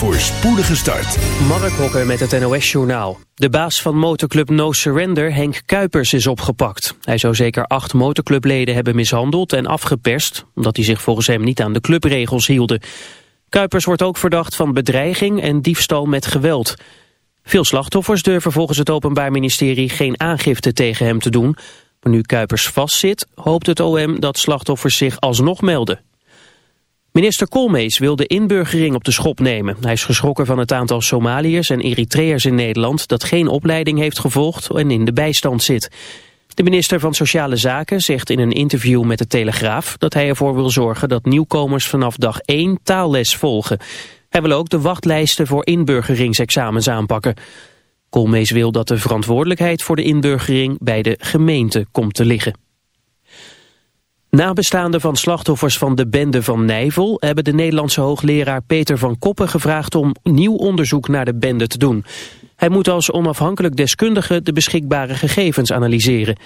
voor spoedige start. Mark Hokker met het NOS-journaal. De baas van motorclub No Surrender, Henk Kuipers, is opgepakt. Hij zou zeker acht motorclubleden hebben mishandeld en afgeperst... omdat die zich volgens hem niet aan de clubregels hielden. Kuipers wordt ook verdacht van bedreiging en diefstal met geweld. Veel slachtoffers durven volgens het Openbaar Ministerie geen aangifte tegen hem te doen... Maar nu Kuipers vastzit, hoopt het OM dat slachtoffers zich alsnog melden. Minister Koolmees wil de inburgering op de schop nemen. Hij is geschrokken van het aantal Somaliërs en Eritreërs in Nederland... dat geen opleiding heeft gevolgd en in de bijstand zit. De minister van Sociale Zaken zegt in een interview met de Telegraaf... dat hij ervoor wil zorgen dat nieuwkomers vanaf dag 1 taalles volgen. Hij wil ook de wachtlijsten voor inburgeringsexamens aanpakken. Koolmees wil dat de verantwoordelijkheid voor de inburgering bij de gemeente komt te liggen. Nabestaanden van slachtoffers van de bende van Nijvel hebben de Nederlandse hoogleraar Peter van Koppen gevraagd om nieuw onderzoek naar de bende te doen. Hij moet als onafhankelijk deskundige de beschikbare gegevens analyseren.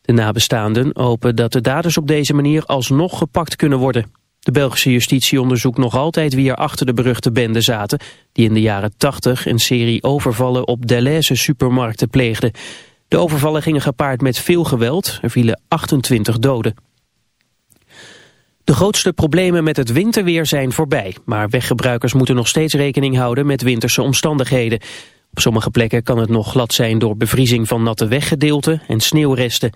De nabestaanden hopen dat de daders op deze manier alsnog gepakt kunnen worden. De Belgische justitie onderzoekt nog altijd wie er achter de beruchte bende zaten... die in de jaren 80 een serie overvallen op Deleuze supermarkten pleegde. De overvallen gingen gepaard met veel geweld. Er vielen 28 doden. De grootste problemen met het winterweer zijn voorbij, maar weggebruikers moeten nog steeds rekening houden met winterse omstandigheden. Op sommige plekken kan het nog glad zijn door bevriezing van natte weggedeelten en sneeuwresten.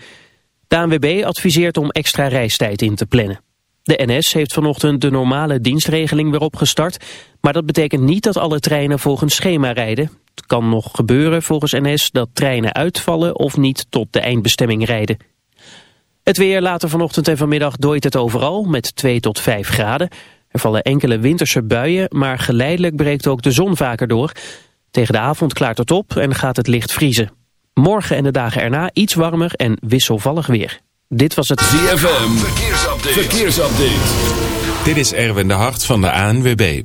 De ANWB adviseert om extra reistijd in te plannen. De NS heeft vanochtend de normale dienstregeling weer opgestart, maar dat betekent niet dat alle treinen volgens schema rijden. Het kan nog gebeuren volgens NS dat treinen uitvallen of niet tot de eindbestemming rijden. Het weer later vanochtend en vanmiddag dooit het overal met 2 tot 5 graden. Er vallen enkele winterse buien, maar geleidelijk breekt ook de zon vaker door. Tegen de avond klaart het op en gaat het licht vriezen. Morgen en de dagen erna iets warmer en wisselvallig weer. Dit was het ZFM Verkeersupdate. Verkeersupdate. Dit is Erwin de Hart van de ANWB.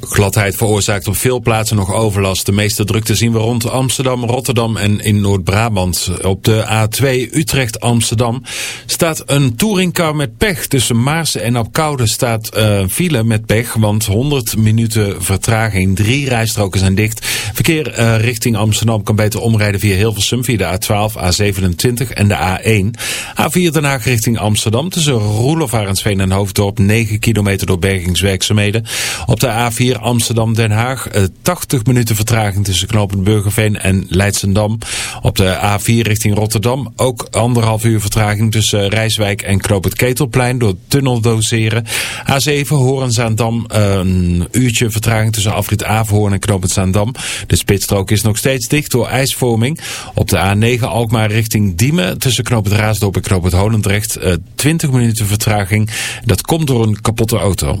Gladheid veroorzaakt op veel plaatsen nog overlast. De meeste drukte zien we rond Amsterdam, Rotterdam en in Noord-Brabant. Op de A2 Utrecht-Amsterdam staat een touringcar met pech. Tussen Maarsen en Apkoude staat uh, file met pech, want 100 minuten vertraging. Drie rijstroken zijn dicht. Verkeer uh, richting Amsterdam kan beter omrijden via Hilversum, via de A12, A27 en de A1. A4 Den Haag richting Amsterdam tussen Roelof, en Hoofddorp 9 kilometer door bergingswerkzaamheden. Op de A4 Amsterdam-Den Haag. 80 eh, minuten vertraging tussen knooppunt Burgerveen en Leidsendam. Op de A4 richting Rotterdam ook anderhalf uur vertraging tussen Rijswijk en knooppunt Ketelplein door tunneldoseren. A7 Horenzaandam een uurtje vertraging tussen afrit Averhoorn en knooppunt Zaandam. De spitsstrook is nog steeds dicht door ijsvorming. Op de A9 Alkmaar richting Diemen tussen knooppunt Raasdorp en knooppunt Holendrecht 20 minuten vertraging. Dat komt door een kapotte auto.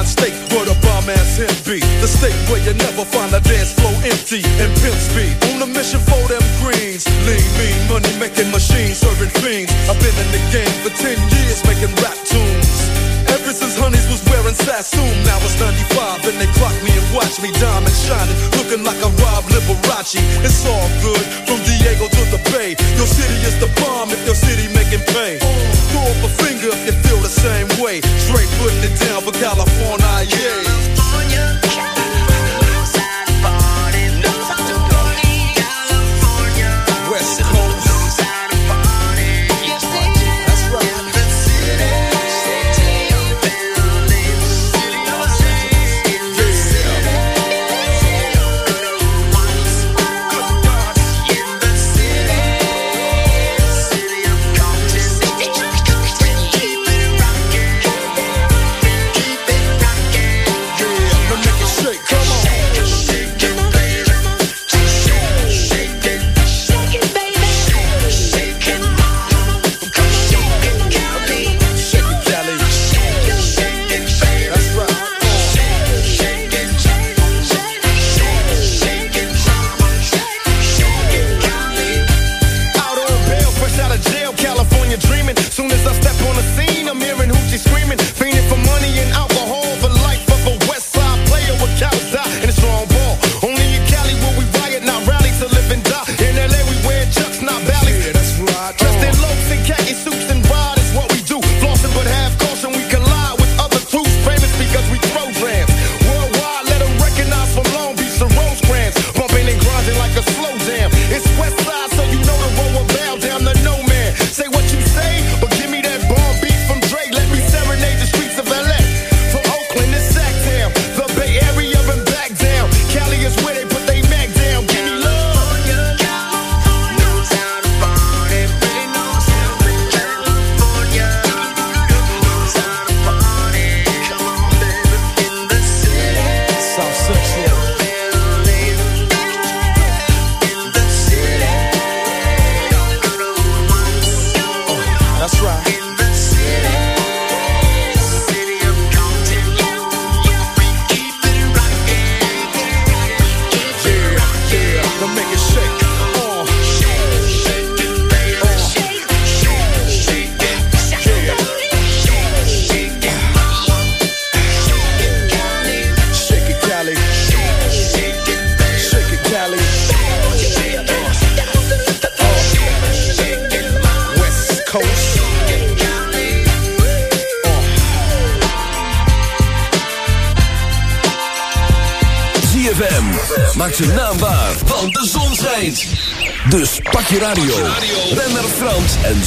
Zion State, where the bomb ass him be. The state where you never find a dance floor empty and pimp speed. On a mission for them greens. Lean, mean, money making machines, serving fiends. I've been in the game for 10 years making rap tunes. Ever since honeys was wearing Sassoon, now it's 95 and they clock me and watch me diamond shining, looking like a Rob Liberace. It's all good from Diego to the Bay. Your city is the bomb if your city making pain. Throw up a finger if you feel the same way. Straight putting it down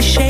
the.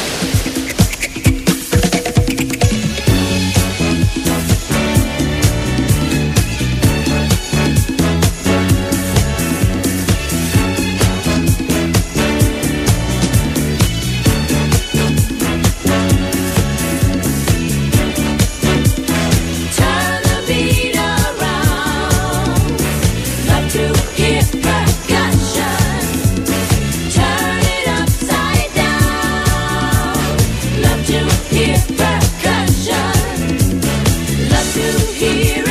here.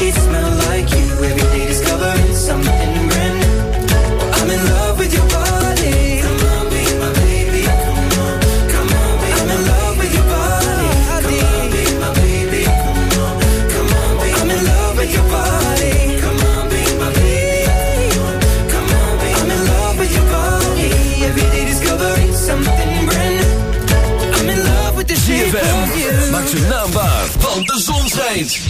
sheets smell like you. Every day discovering something brand new. I'm in love with your body. Come on, be my baby. Come on, come on, be I'm in love with your body. Come on, be my baby. Come on, come on, be I'm in love with your body. Come on, be my baby. Come on, be I'm in love with your body. Every day discovering something brand new. I'm in love with the shape of you. maak zijn naam waar, want de zon schijnt.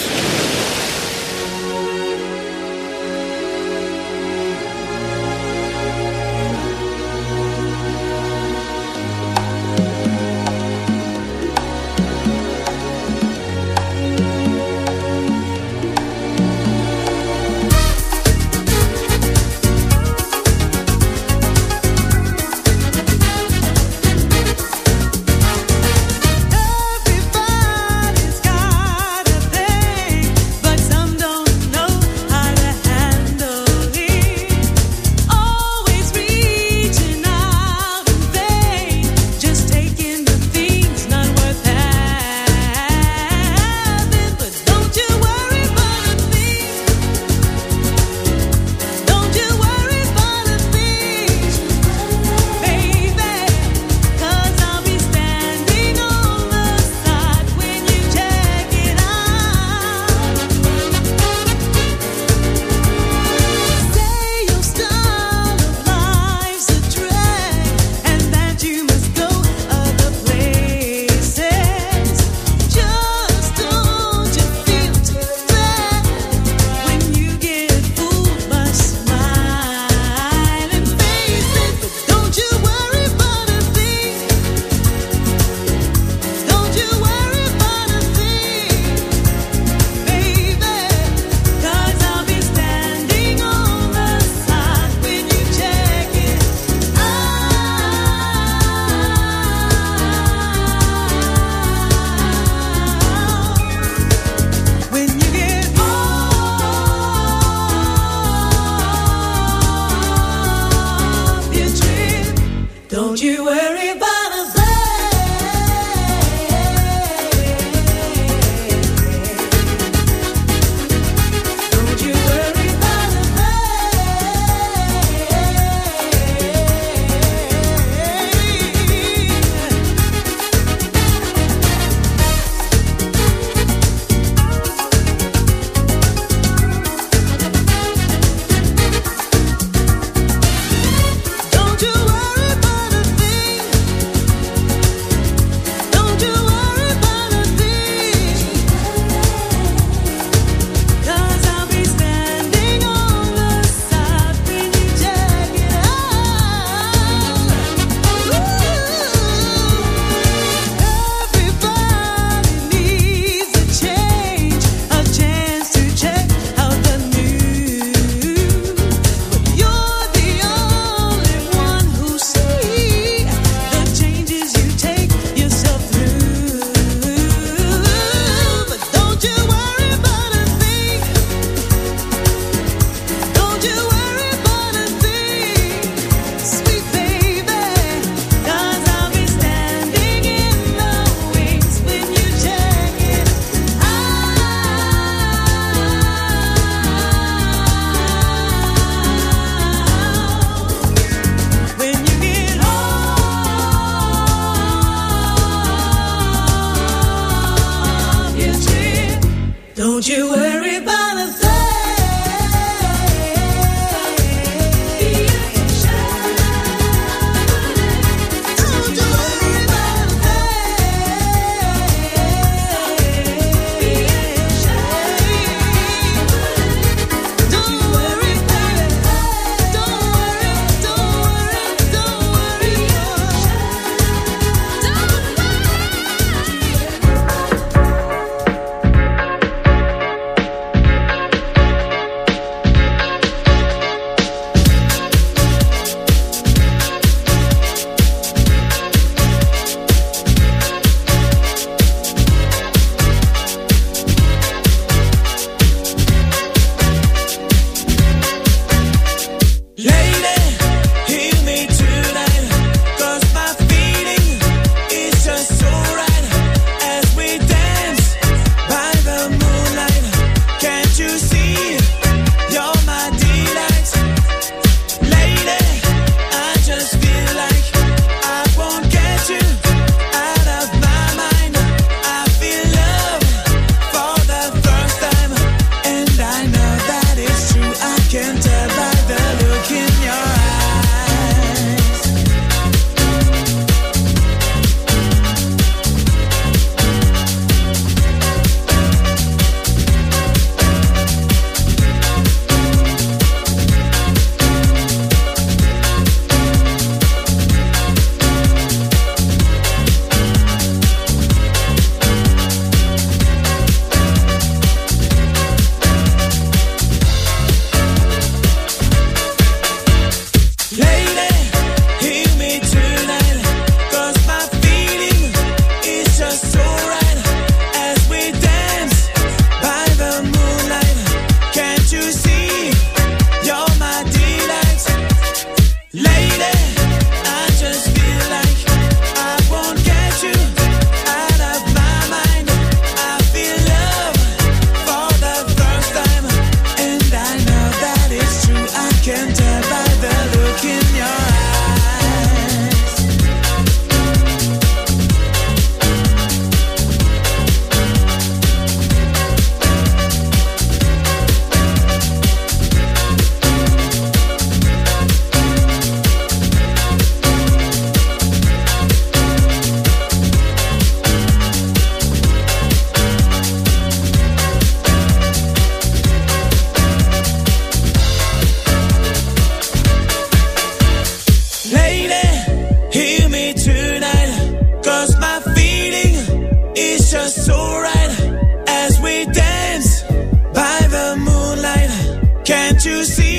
You see?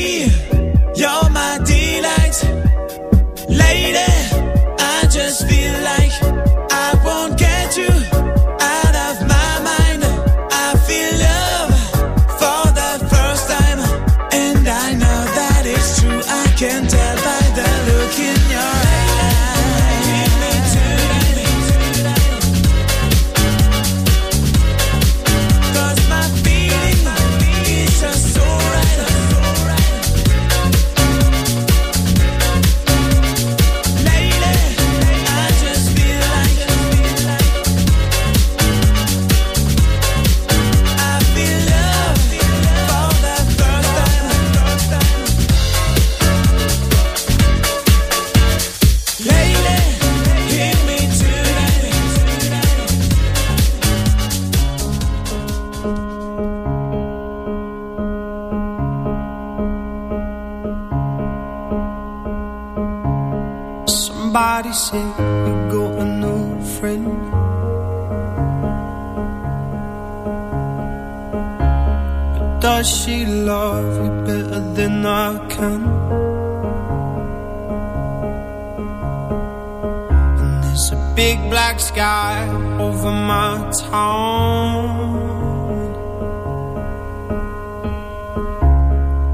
its.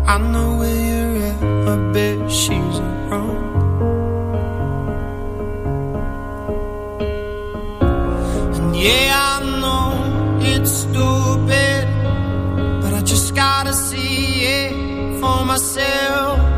I know where you're at, my bed she's wrong. And yeah, I know it's stupid, but I just gotta see it for myself.